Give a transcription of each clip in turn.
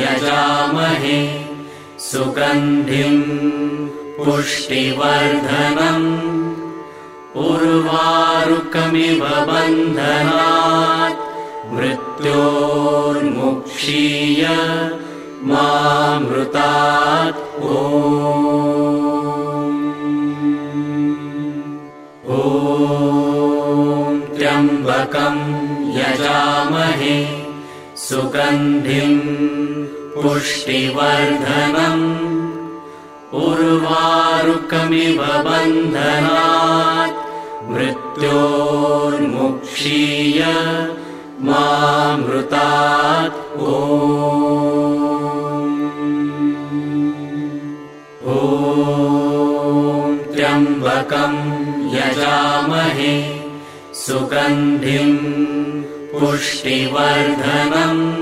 यजामहे सुगन्धिम् पुष्टिवर्धनम् उर्वारुकमिव बन्धनात् मृत्योर्मुक्षीय मामृतात् ओ त्र्यम्बकम् यजामहे सुगन्धिम् पुष्टिवर्धनम् उर्वारुकमिव बन्धनात् मृत्योर्मुक्षीय मामृतात् ओ त्र्यम्बकम् यजामहे सुगन्धिम् पुष्टिवर्धनम्।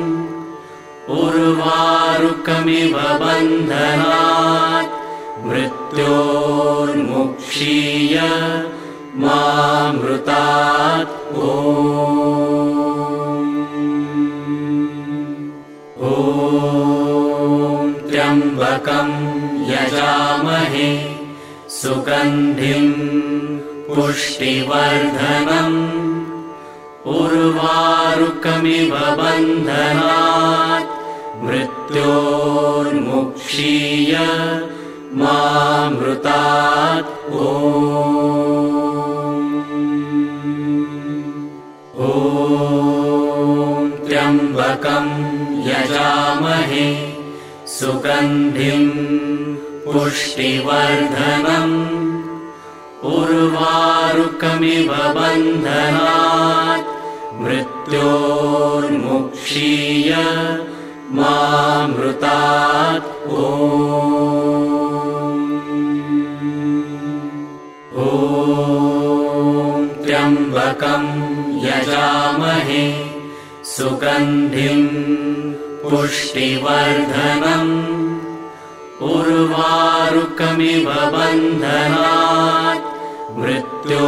उर्वारुकमिव बन्धनात्। मृत्योर्मुक्षीय मामृतात्। ओ त्र्यम्बकम् यजामहे। सुगन्धिम् पुष्टिवर्धनम् उर्वारुकमिव बन्धनात् मृत्योर्मुक्षीय मामृतात्। ओ त्र्यम्बकम् यजामहे सुगन्धिम् पुष्टिवर्धनम् उर्वारुकमिव बन्धनात् मृत्योर्मुक्षीय मामृतात् ओ त्र्यम्बकम् यजामहे सुगन्धिम् पुष्टिवर्धनम् उर्वारुकमिव बन्धनात् मृत्योर्मुक्षीय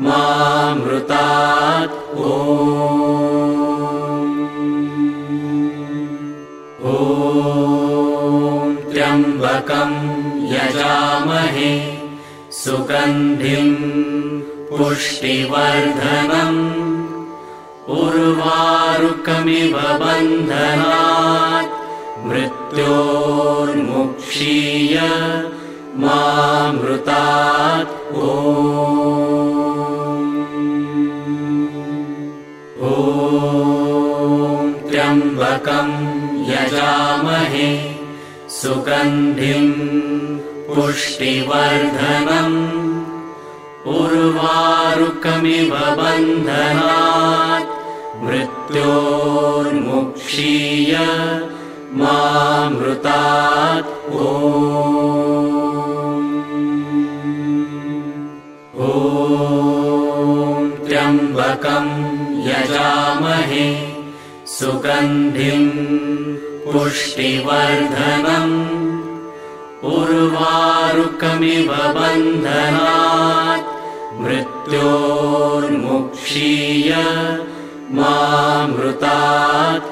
मामृतात्। ओ त्र्यम्बकम् यजामहे। सुगन्धिम् पुष्टिवर्धनम्। उर्वारुकमिव बन्धनात्। मृत्योर्मुक्षीय मामृतात् त्र्यम्बकम् यजामहे सुगन्धिम् पुष्टिवर्धनम् उर्वारुकमिव बन्धनात् मृत्योर्मुक्षीय मामृतात् ओ त्र्यम्बकम् यजामहे सुगन्धिम् पुष्टिवर्धनम् उर्वारुकमिव बन्धनात् मृत्योर्मुक्षीय मामृतात्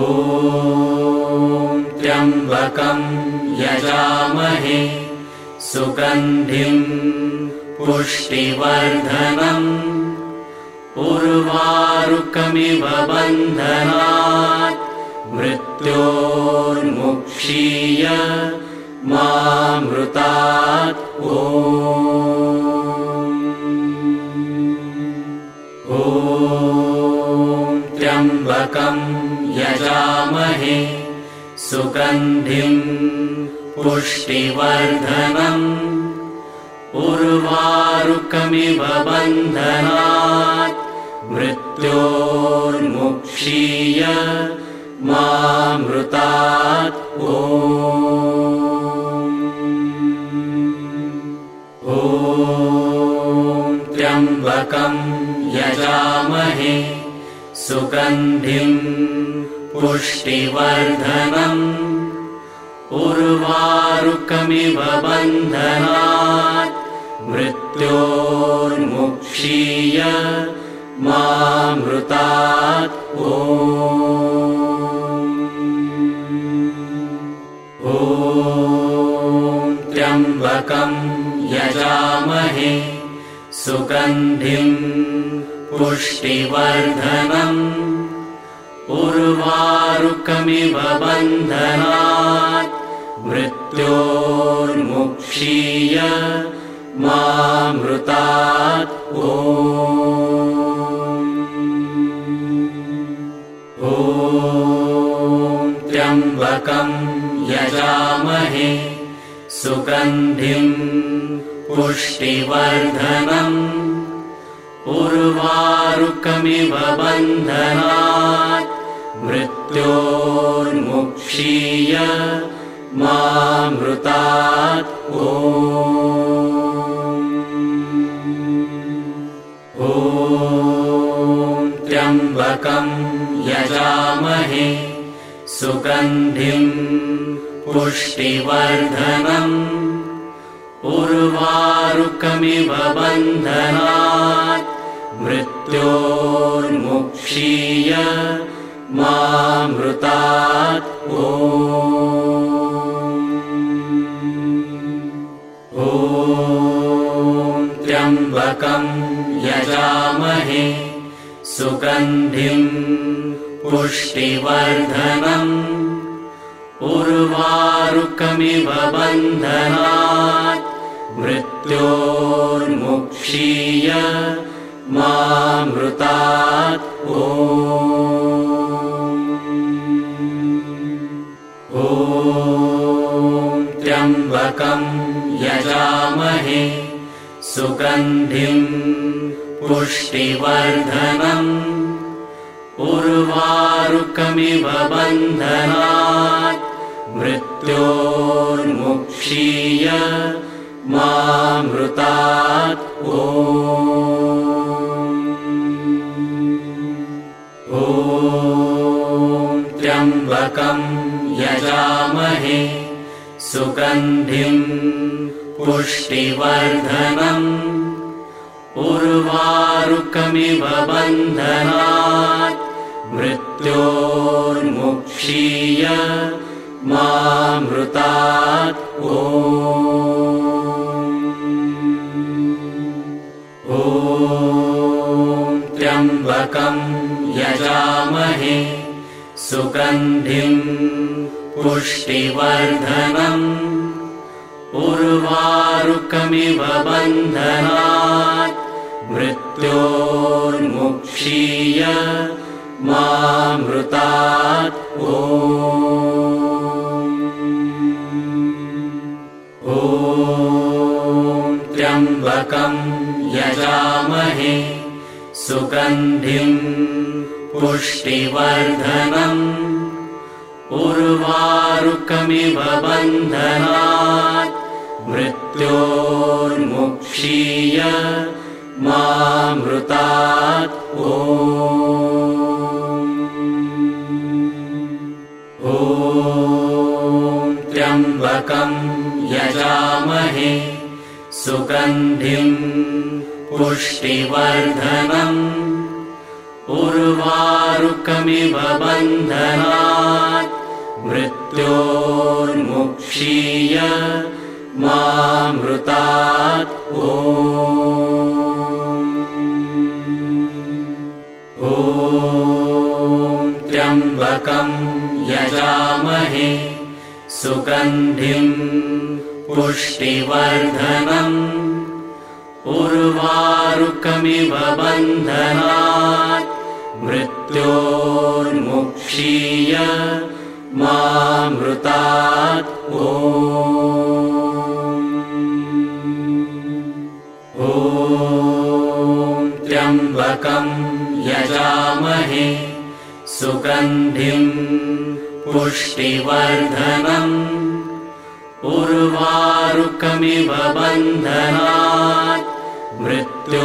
ॐ त्र्यम्बकम् यजामहे सुगन्धिम् पुष्टिवर्धनम्। उर्वारुकमिव बन्धनात्। मृत्योर्मुक्षीय मामृतात्। ॐ। त्र्यम्बकम् यजामहे। सुगन्धिम् पुष्टिवर्धनम् बन्धनात्। मृत्योर्मुक्षीय मामृतात्। ॐ। त्र्यम्बकम् यजामहे। सुगन्धिम् पुष्टिवर्धनम्। उर्वारुकमिव बन्धनात् मृत्योर्मुक्षीय मामृतात् ॐ त्र्यम्बकम् यजामहे सुगन्धिम् पुष्टिवर्धनम् उर्वारुकमिव बन्धनात् मृत्योर्मुक्षीय मामृतात्। ॐ। त्र्यम्बकम् यजामहे। सुगन्धिम् पुष्टिवर्धनम् उर्वारुकमिव बन्धनात्। मृत्योर्मुक्षीय मामृतात्। ॐ यजामहे सुगन्धिम् पुष्टिवर्धनम् उर्वारुकमिव बन्धनात् मृत्योर्मुक्षीय मामृतात् ॐ त्र्यम्बकम् यजामहे सुगन्धिम् पुष्टिवर्धनम् उर्वारुकमिव बन्धनात् मृत्योर्मुक्षीय मामृतात् ॐ त्र्यम्बकम् यजामहे सुगन्धिम् पुष्टिवर्धनम्। उर्वारुकमिव बन्धनात्। मृत्योर्मुक्षीय मामृतात्। ॐ। त्र्यम्बकम् यजामहे। सुगन्धिम् पुष्टिवर्धनम् उर्वारुकमिव बन्धनात् मृत्योर्मुक्षीय मामृतात्। ॐ त्र्यम्बकम् यजामहे सुगन्धिम् पुष्टिवर्धनम्। उर्वारुकमिव बन्धनात् मृत्योर्मुक्षीय मामृतात् ॐ त्र्यम्बकम् यजामहे सुगन्धिम् पुष्टिवर्धनम् उर्वारुकमिव बन्धनात् मृत्योर्मुक्षीय मामृतात्। ॐ। त्र्यम्बकम् यजामहे सुगन्धिम् पुष्टिवर्धनम्। उर्वारुकमिव बन्धनात् मृत्योर्मुक्षीय मामृतात्। ओ यजामहे सुगन्धिम् पुष्टिवर्धनम् उर्वारुकमिव बन्धनात् मृत्योर्मुक्षीय मामृतात् ओ त्र्यम्बकम् यजामहे सुगन्धिम् पुष्टिवर्धनम् उर्वारुकमिव बन्धनात् मृत्योर्मुक्षीय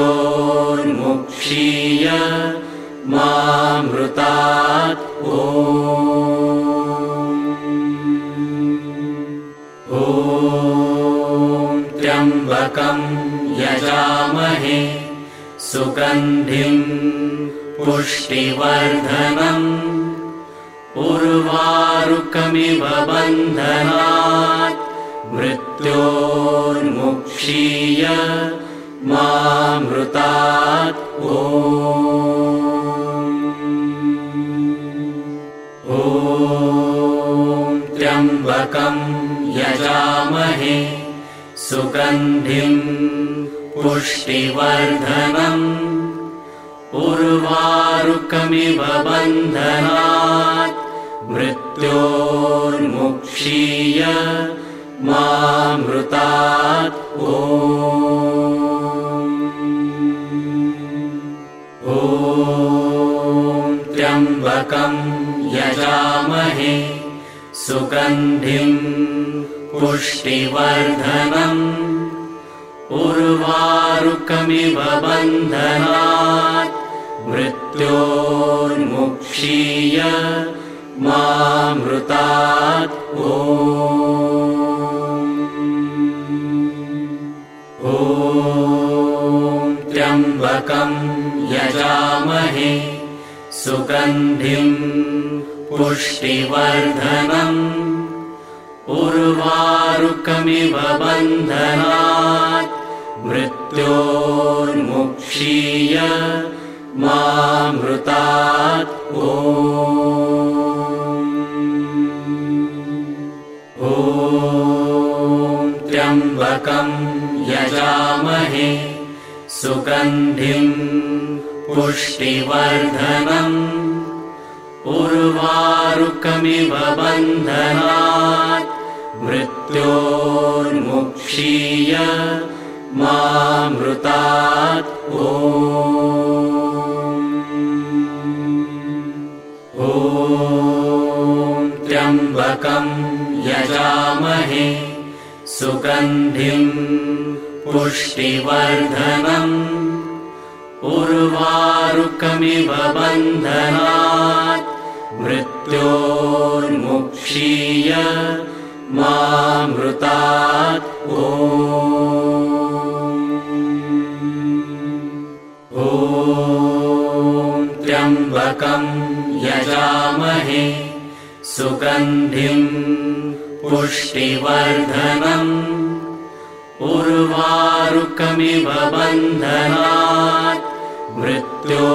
मामृतात् ओ त्र्यम्बकम् यजामहे सुगन्धिम् पुष्टिवर्धनम्। उर्वारुकमिव बन्धनात्। मृत्योर्मुक्षीय मामृतात्। ओ त्र्यम्बकम् यजामहे। सुगन्धिम् पुष्टिवर्धनम् उर्वारुकमिव बन्धनात् मृत्योर्मुक्षीय मामृतात्। ओ त्र्यम्बकम् यजामहे सुगन्धिम् पुष्टिवर्धनम्। उर्वारुकमिव बन्धनात् मृत्योर्मुक्षीय मामृतात् ओ त्र्यम्बकम् यजामहे सुगन्धिम् पुष्टिवर्धनम् उर्वारुकमिव बन्धनात् मृत्योर्मुक्षीय मामृतात्। ओ त्र्यम्बकम् यजामहे सुगन्धिम् पुष्टिवर्धनम् उर्वारुकमिव बन्धनात् मृत्योर्मुक्षीय पुष्टिवर्धनम् उर्वारुकमिव बन्धनात् मृत्योर्मुक्षीय मामृतात् ओ त्र्यम्बकम् यजामहे सुगन्धिम् पुष्टिवर्धनम् उर्वारुकमिव बन्धनात् मृत्योर्मुक्षीय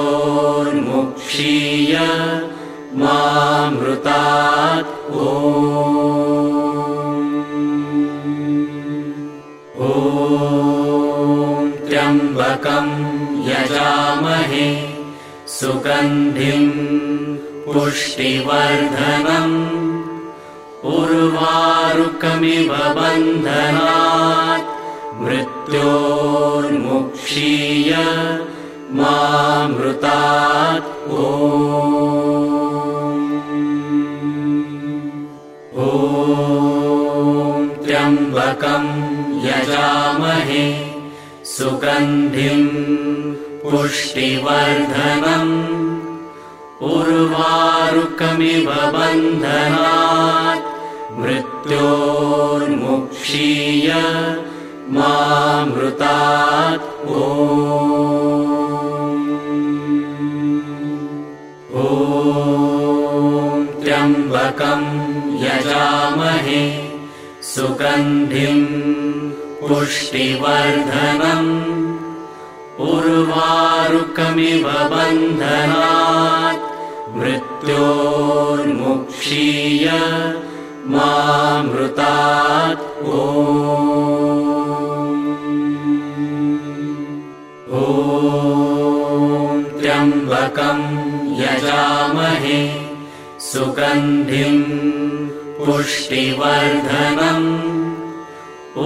मामृतात्। ओ त्र्यम्बकम् यजामहे सुगन्धिम् पुष्टिवर्धनम् उर्वारुकमिव बन्धनात् मृत्योर्मुक्षीय मामृतात् ओ त्र्यम्बकम् यजामहे सुगन्धिम् पुष्टिवर्धनम् उर्वारुकमिव बन्धनात् मृत्योर्मुक्षीय मामृतात्। ओ त्र्यम्बकम् यजामहे सुगन्धिम् पुष्टिवर्धनम्। उर्वारुकमिव बन्धनात् मृत्योर्मुक्षीय मामृतात्। ओ यजामहे सुगन्धिम् पुष्टिवर्धनम्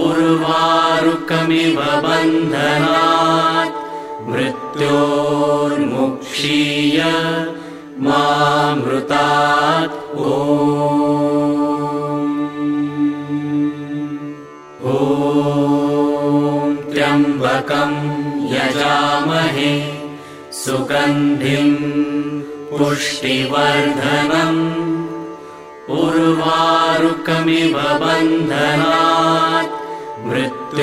उर्वारुकमिव बन्धनात् मृत्योर्मुक्षीय मामृतात् ओ त्र्यम्बकम् यजामहे सुगन्धिम् पुष्टिवर्धनम् उर्वारुकमिव बन्धनात् मृत्योर्मुक्षीय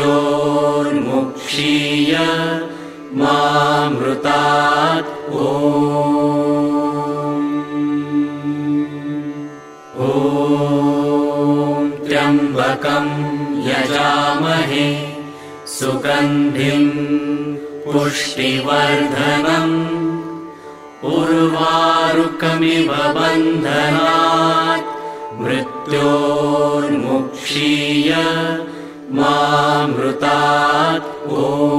मामृतात् ओ त्र्यम्बकम् यजामहे सुगन्धिम् पुष्टिवर्धनम्। उर्वारुकमिव बन्धनात्। मृत्योर्मुक्षीय मामृतात्। ओ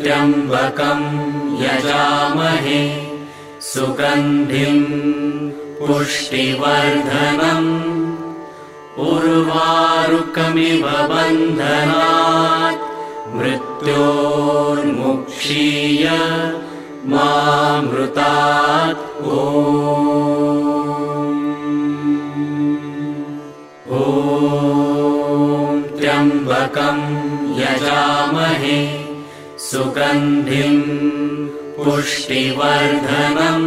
त्र्यम्बकम् यजामहे। सुगन्धिम् पुष्टिवर्धनम् उर्वारुकमिव बन्धनात् मृत्योर्मुक्षीय मामृतात् ओ त्र्यम्बकम् यजामहे सुगन्धिम् पुष्टिवर्धनम्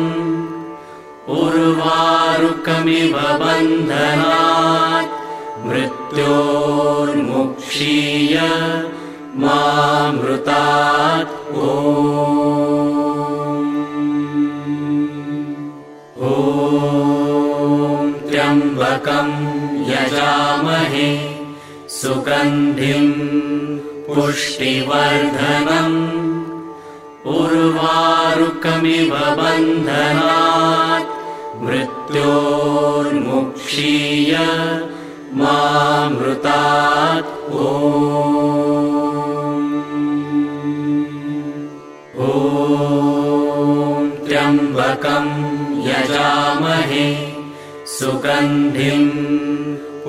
उर्वारुकमिव बन्धनात् मृत्योर्मुक्षीय मामृतात्। ओ त्र्यम्बकम् यजामहे सुगन्धिम् पुष्टिवर्धनम्। उर्वारुकमिव बन्धनात् मृत्योर्मुक्षीय मामृतात् ओ त्र्यम्बकम् यजामहे सुगन्धिम्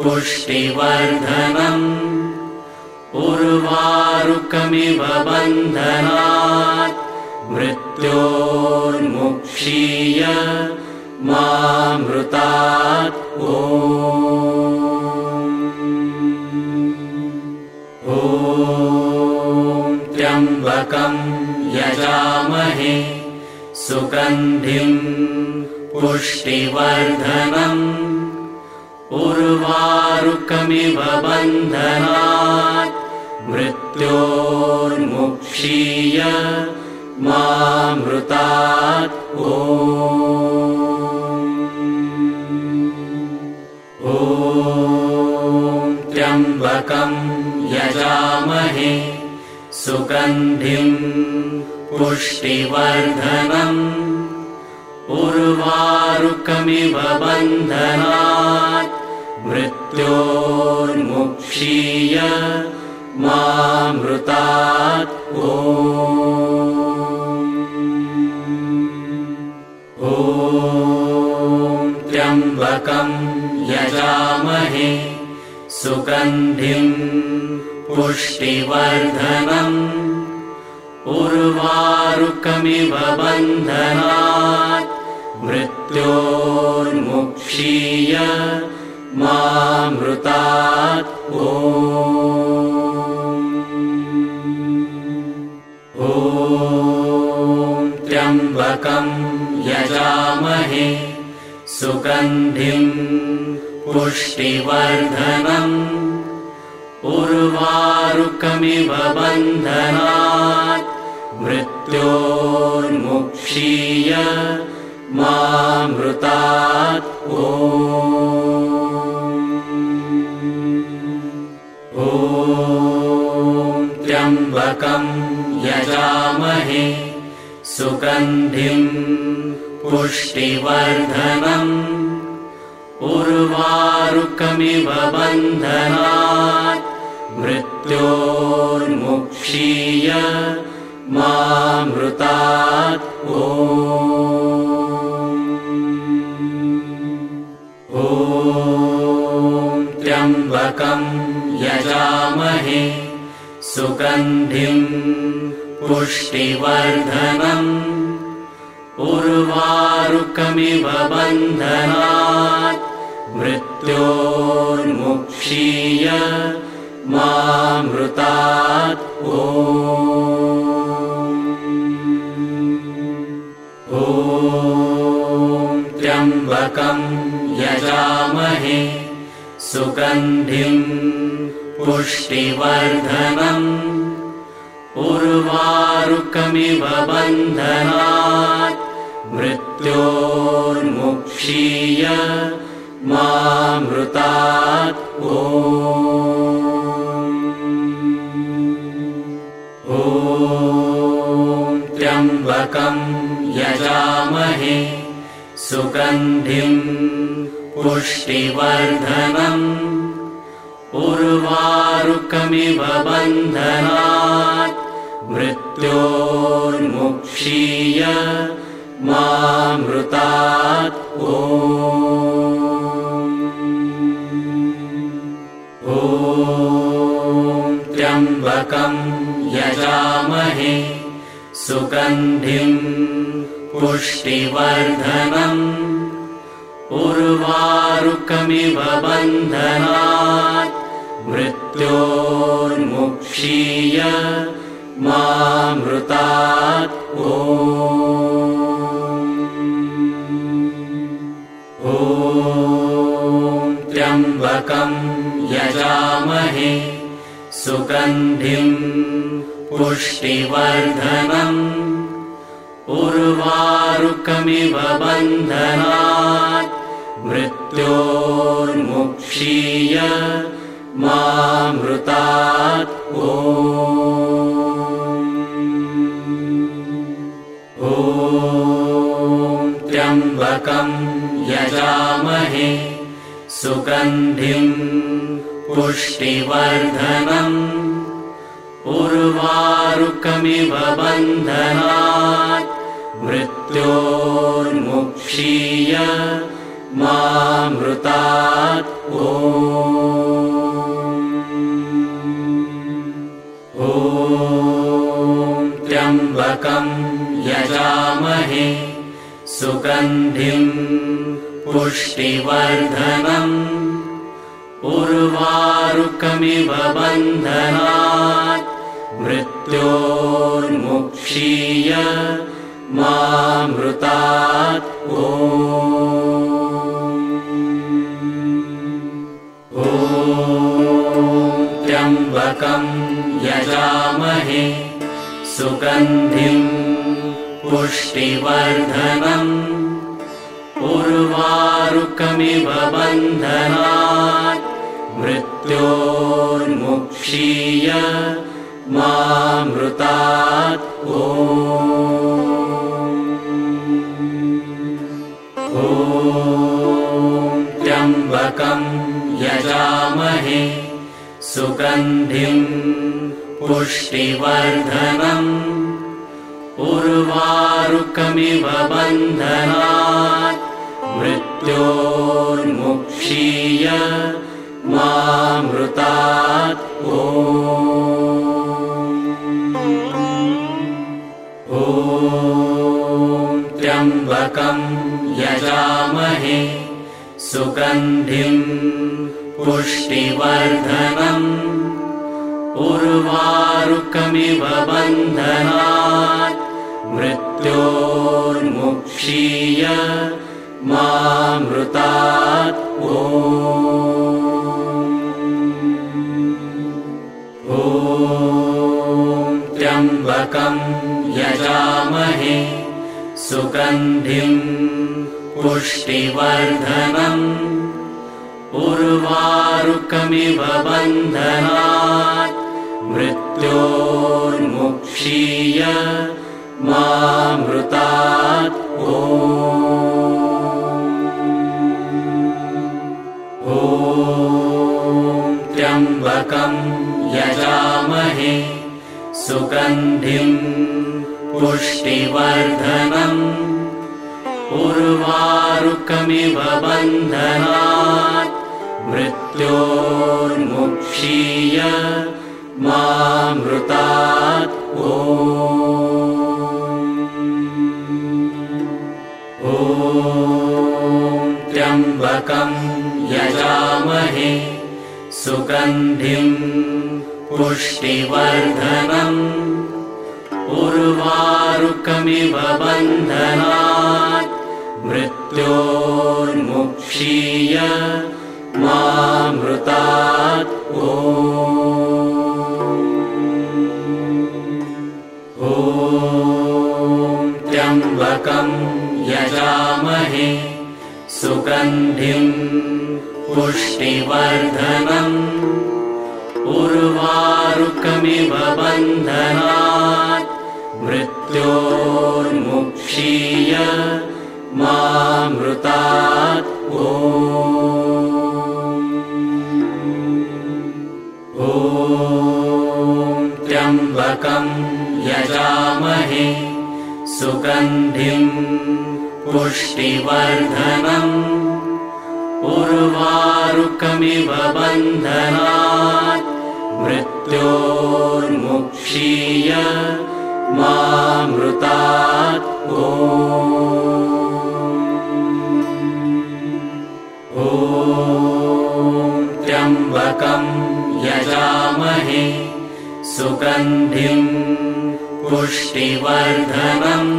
पुष्टिवर्धनम् उर्वारुकमिव बन्धनात् मृत्योर्मुक्षीय मामृतात्। ओ त्र्यम्बकम् यजामहे। सुगन्धिम् पुष्टिवर्धनम् उर्वारुकमिव बन्धनात्। मृत्योर्मुक्षीय मामृतात्। ओ त्र्यम्बकम् यजामहे सुगन्धिम् पुष्टिवर्धनम् उर्वारुकमिव बन्धनात् मृत्योर्मुक्षीय मामृतात् ओ त्र्यम्बकम् यजामहे सुगन्धिम् पुष्टिवर्धनम् उर्वारुकमिव बन्धनात् मृत्योर्मुक्षीय मामृतात् ओ त्र्यम्बकम् यजामहे सुग सुगन्धिम् पुष्टिवर्धनम्। उर्वारुकमिव बन्धनात्। मृत्योर्मुक्षीय मामृतात्। ओ त्र्यम्बकम् यजामहे। सुगन्धिम् पुष्टिवर्धनम् उर्वारुकमिव बन्धनात् मृत्योर्मुक्षीय मामृतात्। ओ त्र्यम्बकम् यजामहे सुगन्धिम् पुष्टिवर्धनम्। उर्वारुकमिव बन्धनात् मृत्योर्मुक्षीय मामृतात् ओ त्र्यम्बकम् यजामहे सुगन्धिम् पुष्टिवर्धनम् उर्वारुकमिव बन्धनात् मृत्योर्मुक्षीय मामृतात्। ओ त्र्यम्बकम् यजामहे सुगन्धिम् पुष्टिवर्धनम् उर्वारुकमिव बन्धनात् मृत्योर्मुक्षीय मामृतात्। ओ त्र्यम्बकम् यजामहे सुगन्धिम् पुष्टिवर्धनम् उर्वारुकमिव बन्धनात् मृत्योर्मुक्षीय मामृतात् ओ त्र्यम्बकम् यजामहे सुगन्धिम् पुष्टिवर्धनम् उर्वारुकमिव बन्धनात् मृत्योर्मुक्षीय मामृतात् ओ त्र्यम्बकम् यजामहे सुगन्धिम् पुष्टिवर्धनम् उर्वारुकमिव बन्धनात् मृत्योर्मुक्षीय मामृतात् ओ त्र्यम्बकम् यजामहे सुगन्धिम् पुष्टिवर्धनम् उर्वारुकमिव बन्धनात् मृत्योर्मुक्षीय मामृतात्। ओ त्र्यम्बकम् यजामहे सुगन्धिम् पुष्टिवर्धनम्। उर्वारुकमिव बन्धनात् मृत्योर्मुक्षीय मामृतात् ओ त्र्यम्बकम् यजामहे सुगन्धिम् पुष्टिवर्धनम् उर्वारुकमिव बन्धनात् मृत्योर्मुक्षीय मामृतात्। ओ त्र्यम्बकम् यजामहे। सुगन्धिम् पुष्टिवर्धनम् उर्वारुकमिव बन्धनात्। मृत्योर्मुक्षीय मामृतात् ओ त्र्यम्बकम् यजामहे सुगन्धिम् पुष्टिवर्धनम् उर्वारुकमिव बन्धनात् मृत्योर्मुक्षीय मामृतात् ओ त्र्यम्बकम् यजामहे सुगन्धिम् पुष्टिवर्धनम् उर्वारुकमिव बन्धनात् मृत्योर्मुक्षीय मामृतात् ओ त्र्यम्बकम् यजामहे सुगन्धिम् पुष्टिवर्धनम् उर्वारुकमिव बन्धनात् मृत्योर्मुक्षीय मामृतात् ओ त्र्यम्बकम् यजामहे सुगन्धिम् पुष्टिवर्धनम् बन्धनात् मृत्योर्मुक्षीय मामृतात् ओ त्र्यम्बकम् यजामहे सुगन्धिम् पुष्टिवर्धनम् उर्वारुकमिव बन्धनात् मृत्योर्मुक्षीय मामृतात् ओ त्र्यम्बकम् यजामहे सुगन्धिम् पुष्टिवर्धनम्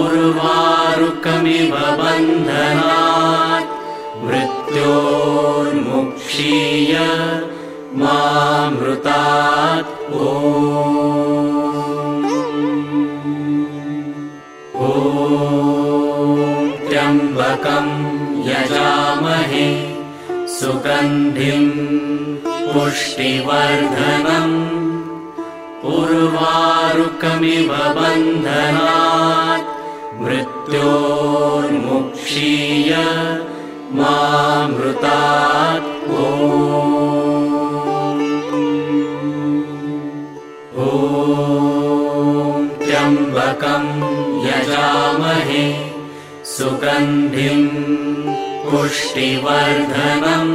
उर्वारुकमिव बन्धनात् मृत्योर्मुक्षीय मामृतात्। ओ त्र्यम्बकम् यजामहे सुगन्धिम् पुष्टिवर्धनम् उर्वारुकमिव बन्धनात्। मृत्योर्मुक्षीय मामृतात्। ओ पुष्टिवर्धनम्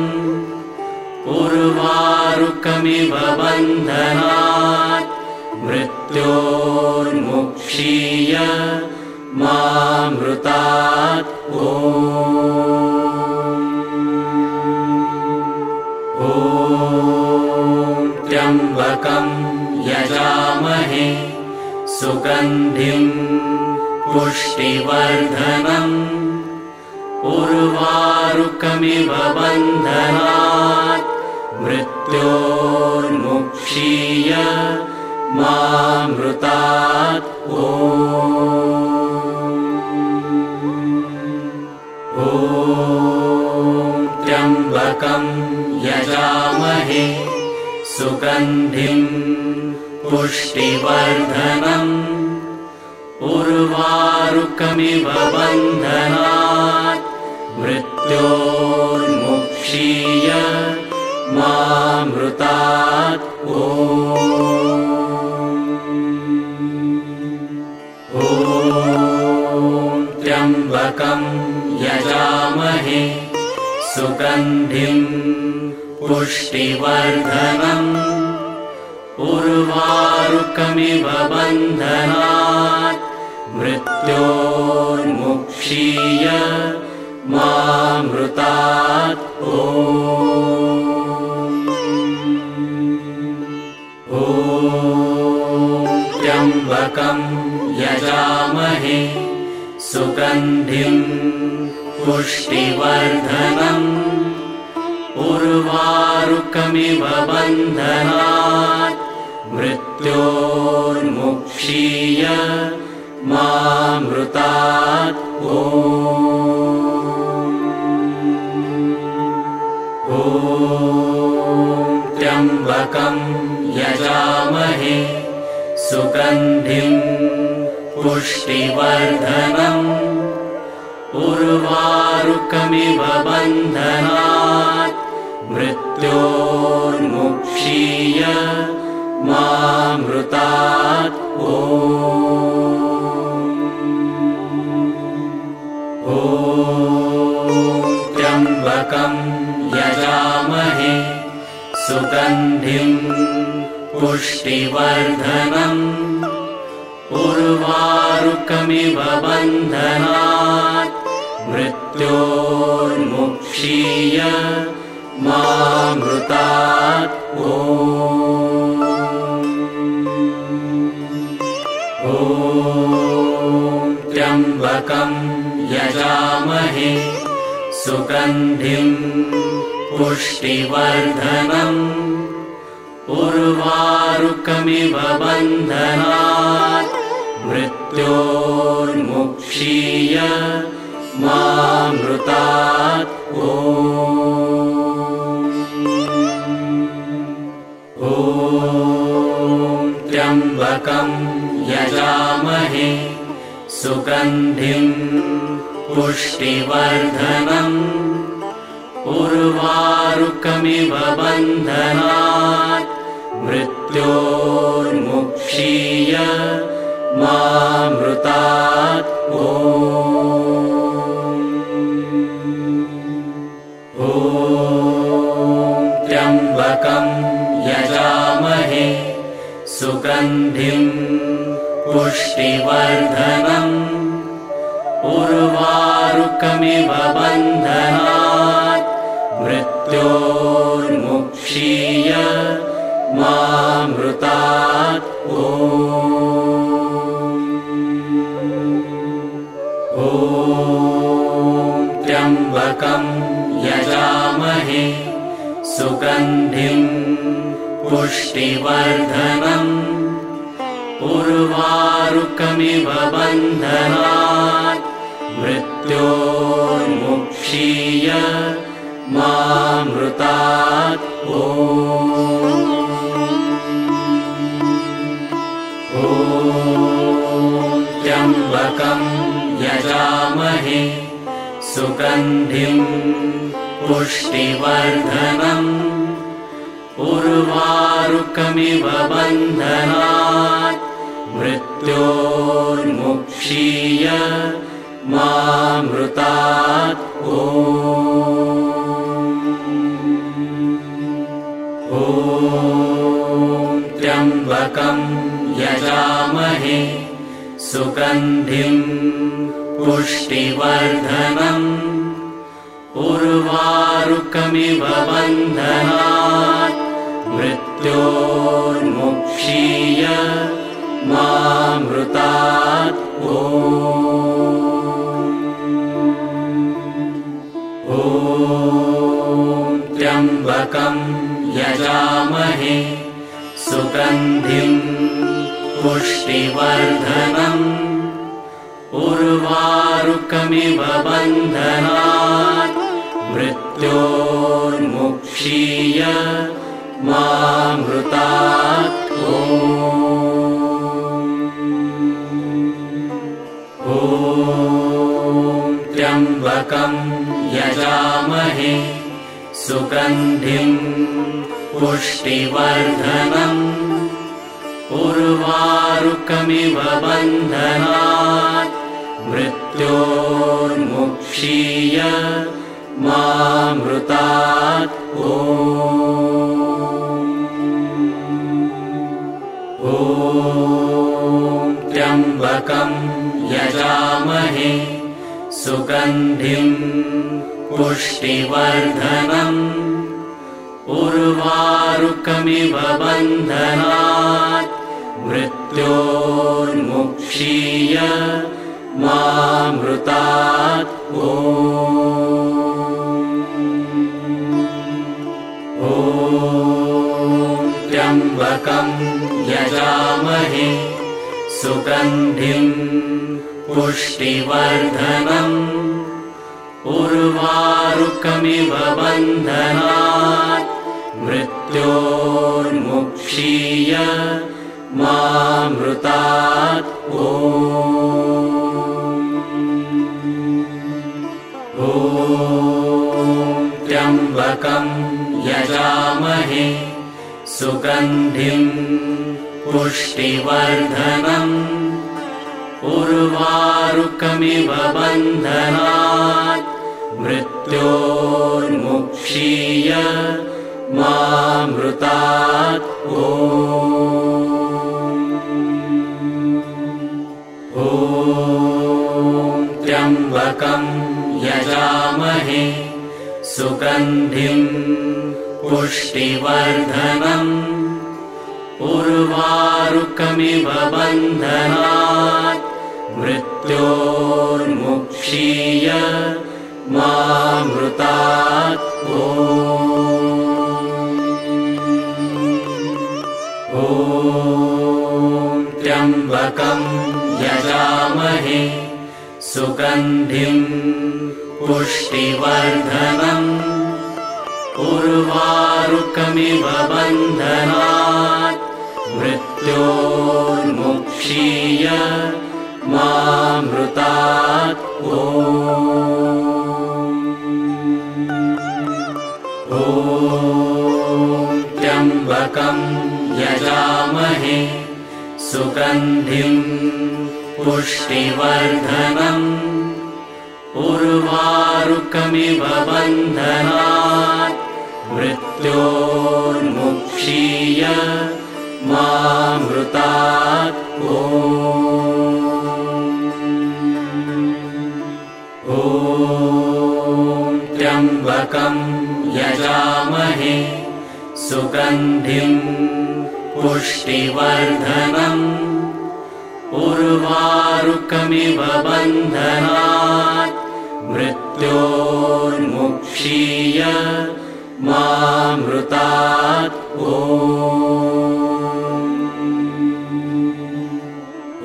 उर्वारुकमिव बन्धनात्। मृत्योर्मुक्षीय मामृतात्। ओ त्र्यम्बकम् यजामहे। सुगन्धिम् पुष्टिवर्धनम् बन्धनात् मृत्योर्मुक्षीय मामृतात् ओ त्र्यम्बकम् यजामहे सुगन्धिम् पुष्टिवर्धनम् उर्वारुकमिव बन्धनात् मृत्योर्मुक्षीय मामृतात् ओ त्र्यम्बकम् यजामहे सुगन्धिम् पुष्टिवर्धनम् उर्वारुकमिव बन्धनात् मृत्योर्मुक्षीय मामृतात् ओ त्र्यम्बकम् यजामहे सुगन्धिम् पुष्टिवर्धनम् उर्वारुकमिव बन्धनात् मृत्योर्मुक्षीय मामृतात् ओ त्र्यम्बकम् यजामहे सुगन्धिम् पुष्टिवर्धनम् उर्वारुकमिव बन्धनात् मृत्योर्मुक्षीय मामृतात् ओ त्र्यम्बकम् यजामहे सुगन्धिम् पुष्टिवर्धनम् उर्वारुकमिव बन्धनात् मृत्योर्मुक्षीय मामृतात् ओ त्र्यम्बकम् यजामहे सुगन्धिम् पुष्टिवर्धनम्। उर्वारुकमिव बन्धनात्। मृत्योर्मुक्षीय मामृतात्। ओ त्र्यम्बकम् यजामहे। सुगन्धिम् पुष्टिवर्धनम् उर्वारुकमिव बन्धनात् मृत्योर्मुक्षीय मामृतात् ओ त्र्यम्बकम् यजामहे सुगन्धिम् पुष्टिवर्धनम् उर्वारुकमिव बन्धनात् मृत्योर्मुक्षीय मामृतात् ओ त्र्यम्बकम् यजामहे सुगन्धिम् पुष्टिवर्धनम् उर्वारुकमिव बन्धनात् मृत्योर्मुक्षीय मामृतात्। ओ त्र्यम्बकम् यजामहे सुगन्धिम् पुष्टिवर्धनम् उर्वारुकमिव बन्धनात्। मृत्योर्मुक्षीय मामृतात्। ओ त्र्यम्बकम् यजामहे सुगन्धिम् पुष्टिवर्धनम् उर्वारुकमिव बन्धनात् मृत्योर्मुक्षीय मामृतात् ओ त्र्यम्बकम् यजामहे सुगन्धिम् पुष्टिवर्धनम् उर्वारुकमिव बन्धनात् मृत्योर्मुक्षीय मामृतात् ओ त्र्यम्बकम् सुगन्धिम् पुष्टिवर्धनम् उर्वारुकमिव बन्धनात् मृत्योर्मुक्षीय मामृतात् ओ त्र्यम्बकम् यजामहे सुगन्धिम् पुष्टिवर्धनम्। उर्वारुकमिव बन्धनात्। मृत्योर्मुक्षीय मामृतात्। ॐ त्र्यम्बकं यजामहे। सुगन्धिं पुष्टिवर्धनम् उर्वारुकमिव बन्धनात् मृत्योर्मुक्षीय मामृतात्। ॐ त्र्यम्बकं यजामहे सुगन्धिं पुष्टिवर्धनम् उर्वारुकमिव बन्धनात् मृत्योर्मुक्षीय मामृतात् ॐ त्र्यम्बकं यजामहे सुगन्धिं पुष्टिवर्धनम् उर्वारुकमिव बन्धनात् मृत्योर्मुक्षीय मामृतात् ॐ त्र्यम्बकं यजामहे सुगन्धिं पुष्टिवर्धनम् उर्वारुकमिव बन्धनात् मृत्योर्मुक्षीय मामृतात् ॐ त्र्यम्बकं यजामहे सुगन्धिं पुष्टिवर्धनम् उर्वारुकमिव बन्धनात्। मृत्योर्मुक्षीय मामृतात् यजामहे सुगन्धिं पुष्टिवर्धनम् उर्वारुकमिव बन्धनात् मृत्योर्मुक्षीय मामृतात्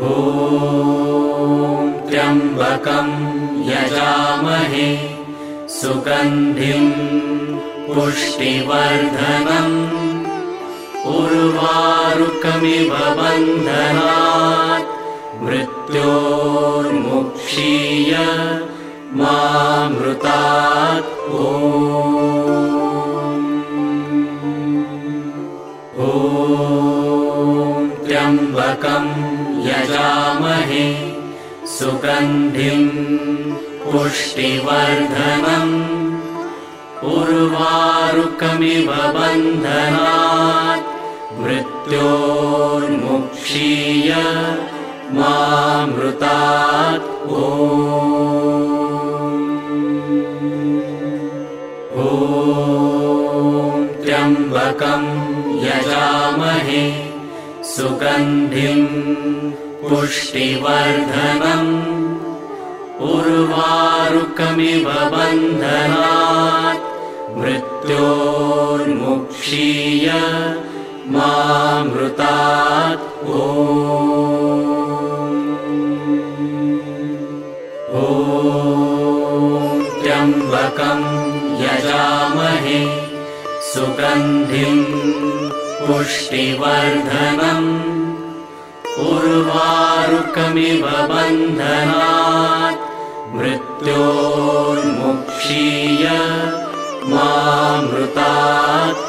ॐ त्र्यम्बकं यजामहे सुगन्धिं पुष्टिवर्धनम् उर्वारुकमिव बन्धनात् मृत्योर्मुक्षीय मामृतात् ॐ त्र्यम्बकं यजामहे सुगन्धिं पुष्टिवर्धनम्। उर्वारुकमिव बन्धनात्। मृत्योर्मुक्षीय मामृतात्। ॐ त्र्यम्बकं यजामहे। सुगन्धिं पुष्टिवर्धनम् उर्वारुकमिव बन्धनात् मृत्योर्मुक्षीय मामृतात् ॐ त्र्यम्बकं यजामहे सुगन्धिं पुष्टिवर्धनम् उर्वारुकमिव बन्धनात् मृत्योर्मुक्षीय मामृतात्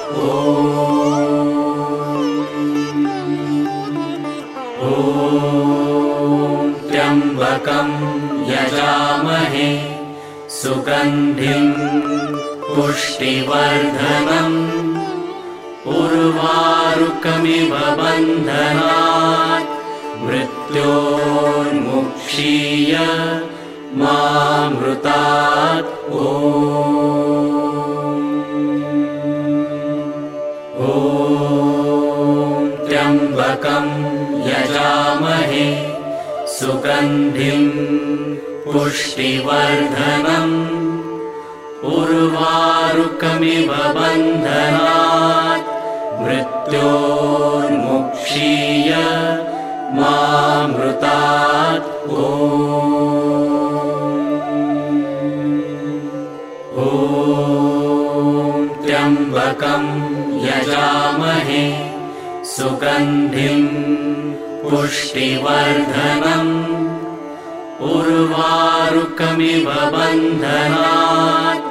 ॐ त्र्यम्बकं यजामहे सुगन्धिं पुष्टिवर्धनम् उर्वारुकमिव बन्धनात् मृत्योर्मुक्षीय मामृतात्। ॐ। त्र्यम्बकं यजामहे। सुगन्धिम् पुष्टिवर्धनम् उर्वारुकमिव बन्धनात्। मृत्योर्मुक्षीय मामृतात्। ओ त्र्यम्बकम् यजामहे सुगन्धिम् पुष्टिवर्धनम् उर्वारुकमिव बन्धनात्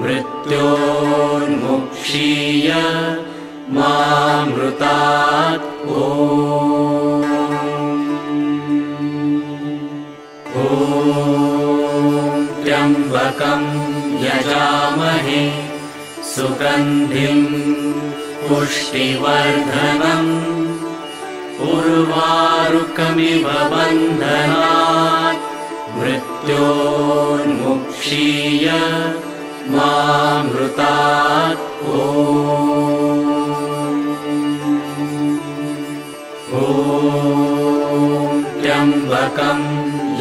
मृत्योर्मुक्षीय मामृतात् ओ त्र्यम्बकम् यजामहे सुगन्धिम् पुष्टिवर्धनम् उर्वारुकमिव बन्धनात् मृत्योर्मुक्षीय मामृतात् ओ त्र्यम्बकम्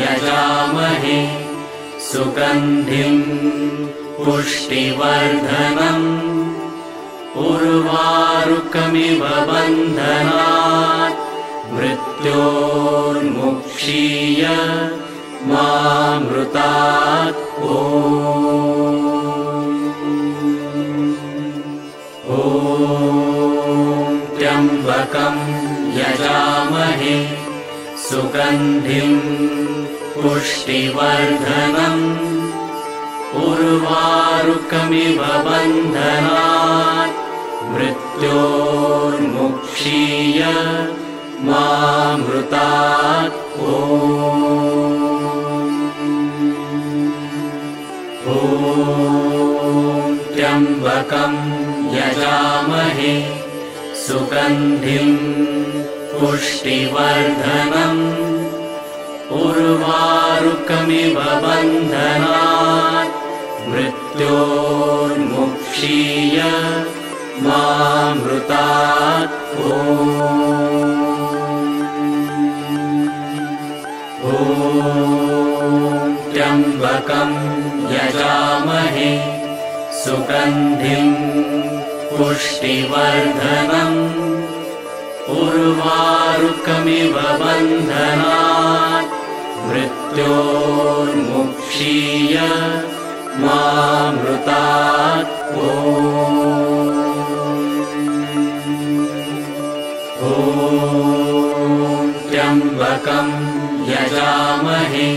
यजामहे सुगन्धिम् पुष्टिवर्धनम्। उर्वारुकमिव बन्धनात्। मृत्योर्मुक्षीय मामृतात्। ओ त्र्यम्बकम् यजामहे। सुगन्धिम् पुष्टिवर्धनम् उर्वारुकमिव बन्धनात् मृत्योर्मुक्षीय मामृतात् ओ त्र्यम्बकम् यजामहे सुगन्धिम् पुष्टिवर्धनम् उर्वारुकमिव बन्धनात् मृत्योर्मुक्षीय मामृतात् ओ त्र्यम्बकम् यजामहे सुगन्धिम् पुष्टिवर्धनम् उर्वारुकमिव बन्धनात् मृत्योर्मुक्षीय मामृतात् ओ त्र्यम्बकम् यजामहे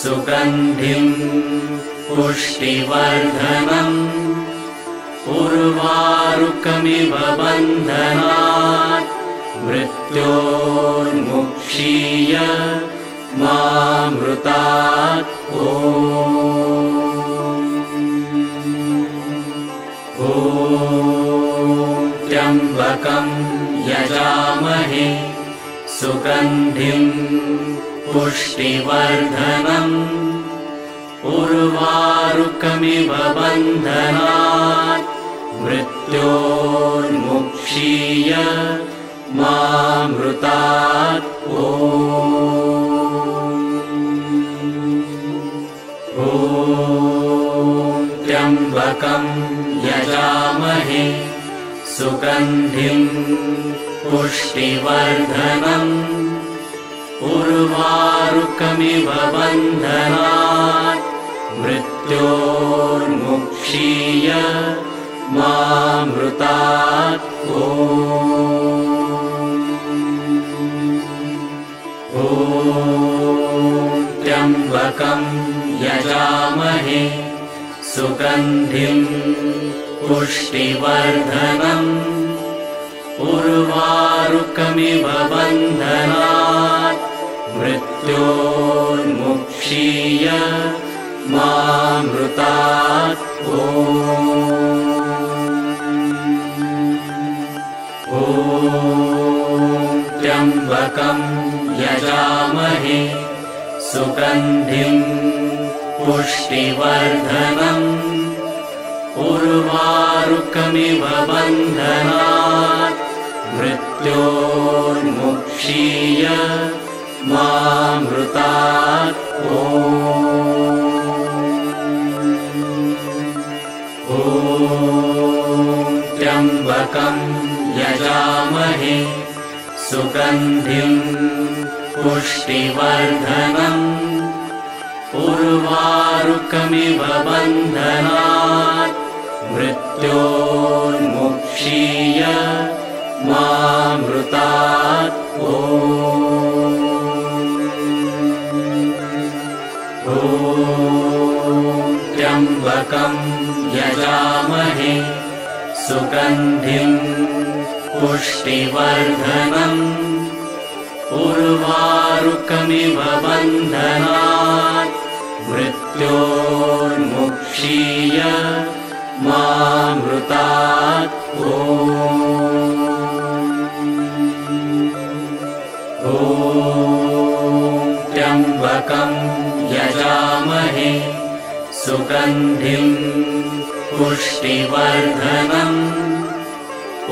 सुगन्धिम् पुष्टिवर्धनम् उर्वारुकमिव बन्धनात् मृत्योर्मुक्षीय मामृतात् ओ यजामहे सुगन्धिम् पुष्टिवर्धनम् उर्वारुकमिव बन्धनात् मृत्योर्मुक्षीय मामृतात् ओ त्र्यम्बकम् यजामहे सुगन्धिम् पुष्टिवर्धनम् उर्वारुकमिव बन्धनात् मृत्योर्मुक्षीय मामृतात् ओ त्र्यम्बकम् यजामहे सुगन्धिम् पुष्टिवर्धनम्। उर्वारुकमिव बन्धनात् मृत्योर्मुक्षीय मामृतात्। ओ त्र्यम्बकम् यजामहे। सुगन्धिम् पुष्टिवर्धनम् उर्वारुकमिव बन्धनात् मृत्योर्मुक्षीय मामृतात् ॐ। त्र्यम्बकं यजामहे सुगन्धिं पुष्टिवर्धनम् उर्वारुकमिव बन्धनात् मृत्योन्मुक्षीय मामृतात् ॐ त्र्यम्बकं यजामहे सुगन्धिं पुष्टिवर्धनम् उर्वारुकमिव बन्धनात् मृत्योर्मुक्षीय मामृतात्। ॐ। त्र्यम्बकं यजामहे। सुगन्धिं पुष्टिवर्धनम्।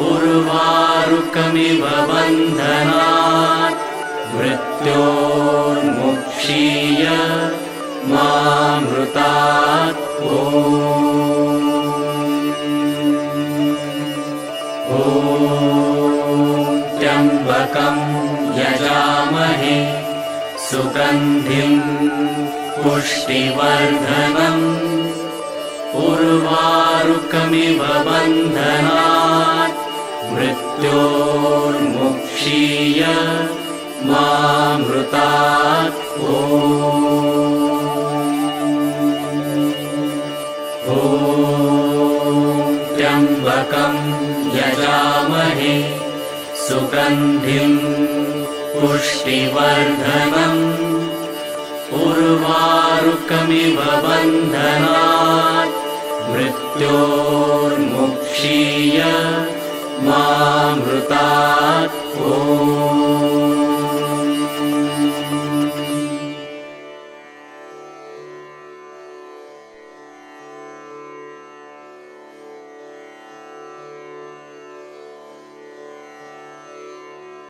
उर्वारुकमिव बन्धनात् मृत्योर्मुक्षीय मामृतात्। ॐ यजामहे। सुगन्धिं पुष्टिवर्धनम् उर्वारुकमिव बन्धनात् मृत्योर्मुक्षीय मामृतात् ॐ त्र्यम्बकं यजामहे सुगन्धिं पुष्टिवर्धनम् उर्वारुकमिव बन्धनात् मृत्योर्मुक्षीय मामृता